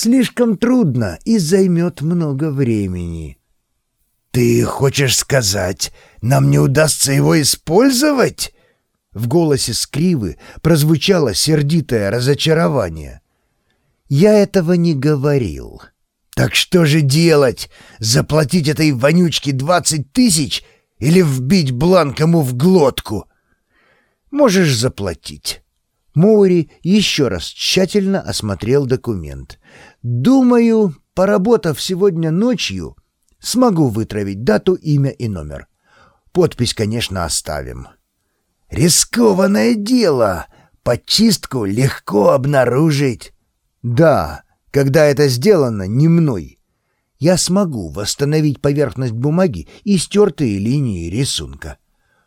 Слишком трудно и займет много времени. «Ты хочешь сказать, нам не удастся его использовать?» В голосе Скривы прозвучало сердитое разочарование. «Я этого не говорил». «Так что же делать? Заплатить этой вонючке двадцать тысяч или вбить бланк ему в глотку?» «Можешь заплатить». Моури еще раз тщательно осмотрел документ. «Думаю, поработав сегодня ночью, смогу вытравить дату, имя и номер. Подпись, конечно, оставим». «Рискованное дело! Подчистку легко обнаружить!» «Да, когда это сделано не мной. Я смогу восстановить поверхность бумаги и стертые линии рисунка».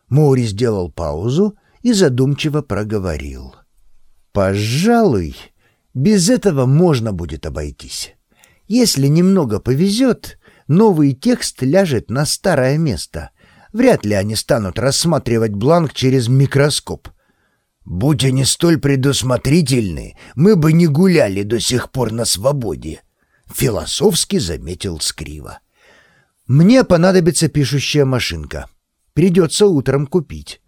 Моури сделал паузу и задумчиво проговорил. «Пожалуй, без этого можно будет обойтись. Если немного повезет, новый текст ляжет на старое место. Вряд ли они станут рассматривать бланк через микроскоп. Будь они столь предусмотрительны, мы бы не гуляли до сих пор на свободе», — философски заметил Скрива. «Мне понадобится пишущая машинка. Придется утром купить».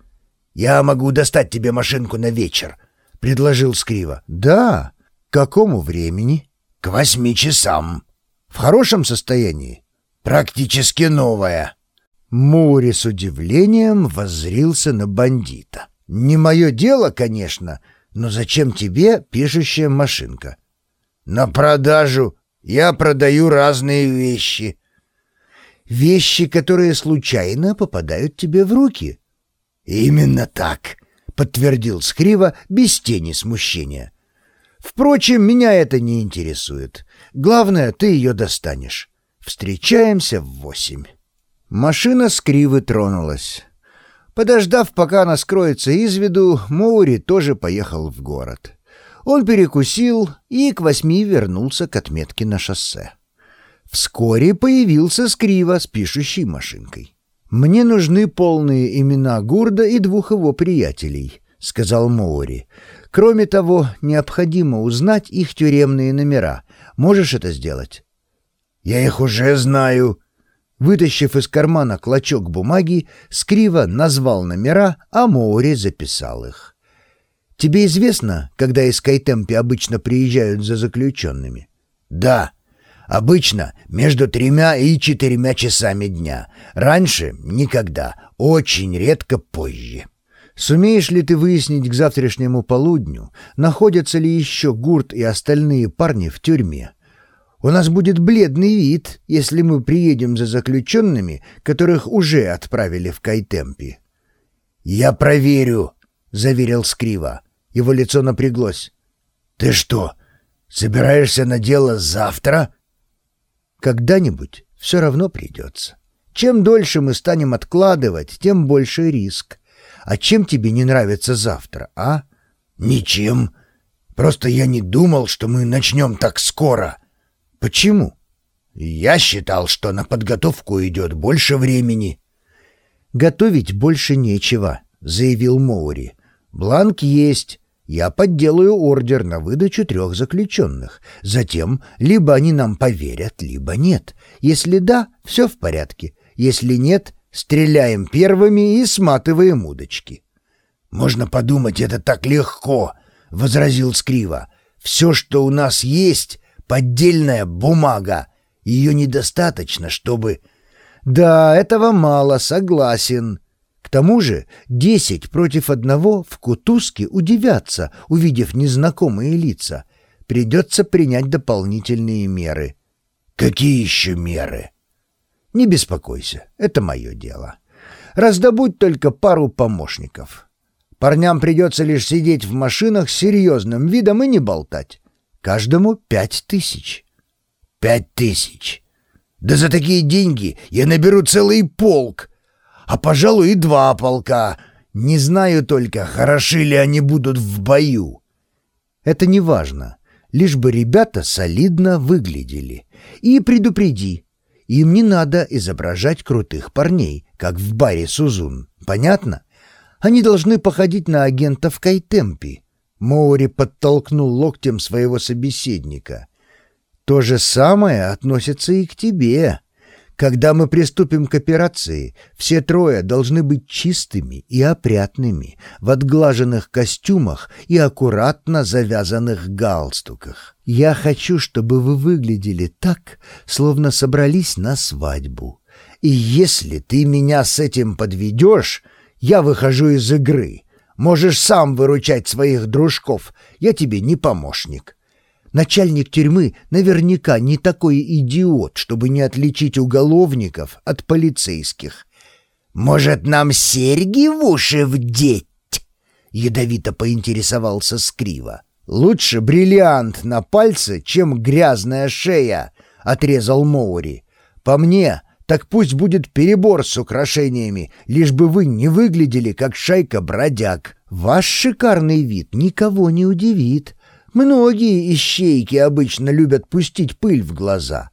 «Я могу достать тебе машинку на вечер», — предложил Скрива. «Да? К какому времени?» «К восьми часам». «В хорошем состоянии?» «Практически новая». Мури с удивлением воззрился на бандита. «Не мое дело, конечно, но зачем тебе пишущая машинка?» «На продажу. Я продаю разные вещи». «Вещи, которые случайно попадают тебе в руки?» «Именно так», — подтвердил Скрива без тени смущения. «Впрочем, меня это не интересует. Главное, ты ее достанешь. Встречаемся в восемь». Машина Скривы тронулась. Подождав, пока она скроется из виду, Моури тоже поехал в город. Он перекусил и к восьми вернулся к отметке на шоссе. Вскоре появился Скрива с пишущей машинкой. «Мне нужны полные имена Гурда и двух его приятелей», — сказал Моури. «Кроме того, необходимо узнать их тюремные номера. Можешь это сделать?» «Я их уже знаю». Вытащив из кармана клочок бумаги, Скрива назвал номера, а Моури записал их. «Тебе известно, когда из Кайтемпи обычно приезжают за заключенными?» «Да». Обычно между тремя и четырьмя часами дня. Раньше — никогда, очень редко позже. Сумеешь ли ты выяснить к завтрашнему полудню, находятся ли еще Гурт и остальные парни в тюрьме? У нас будет бледный вид, если мы приедем за заключенными, которых уже отправили в Кайтемпи. — Я проверю, — заверил Скрива. Его лицо напряглось. — Ты что, собираешься на дело завтра? — когда-нибудь все равно придется. Чем дольше мы станем откладывать, тем больше риск. А чем тебе не нравится завтра, а? Ничем. Просто я не думал, что мы начнем так скоро. Почему? Я считал, что на подготовку идет больше времени. Готовить больше нечего, заявил Моури. Бланк есть, я подделаю ордер на выдачу трех заключенных. Затем либо они нам поверят, либо нет. Если да, все в порядке. Если нет, стреляем первыми и сматываем удочки. «Можно подумать, это так легко», — возразил Скрива. «Все, что у нас есть, поддельная бумага. Ее недостаточно, чтобы...» «Да, этого мало, согласен тому же десять против одного в Кутузке удивятся, увидев незнакомые лица. Придется принять дополнительные меры. Какие еще меры? Не беспокойся, это мое дело. Раздобудь только пару помощников. Парням придется лишь сидеть в машинах с серьезным видом и не болтать. Каждому пять тысяч. Пять тысяч? Да за такие деньги я наберу целый полк а, пожалуй, и два полка. Не знаю только, хороши ли они будут в бою. Это не важно, лишь бы ребята солидно выглядели. И предупреди, им не надо изображать крутых парней, как в баре Сузун. Понятно? Они должны походить на агентов Кайтемпи. Моури подтолкнул локтем своего собеседника. То же самое относится и к тебе. Когда мы приступим к операции, все трое должны быть чистыми и опрятными, в отглаженных костюмах и аккуратно завязанных галстуках. Я хочу, чтобы вы выглядели так, словно собрались на свадьбу. И если ты меня с этим подведешь, я выхожу из игры. Можешь сам выручать своих дружков, я тебе не помощник. Начальник тюрьмы наверняка не такой идиот, чтобы не отличить уголовников от полицейских. «Может, нам серьги в уши вдеть?» — ядовито поинтересовался Скрива. «Лучше бриллиант на пальце, чем грязная шея», — отрезал Моури. «По мне, так пусть будет перебор с украшениями, лишь бы вы не выглядели как шайка бродяг. Ваш шикарный вид никого не удивит». Многие ищейки обычно любят пустить пыль в глаза.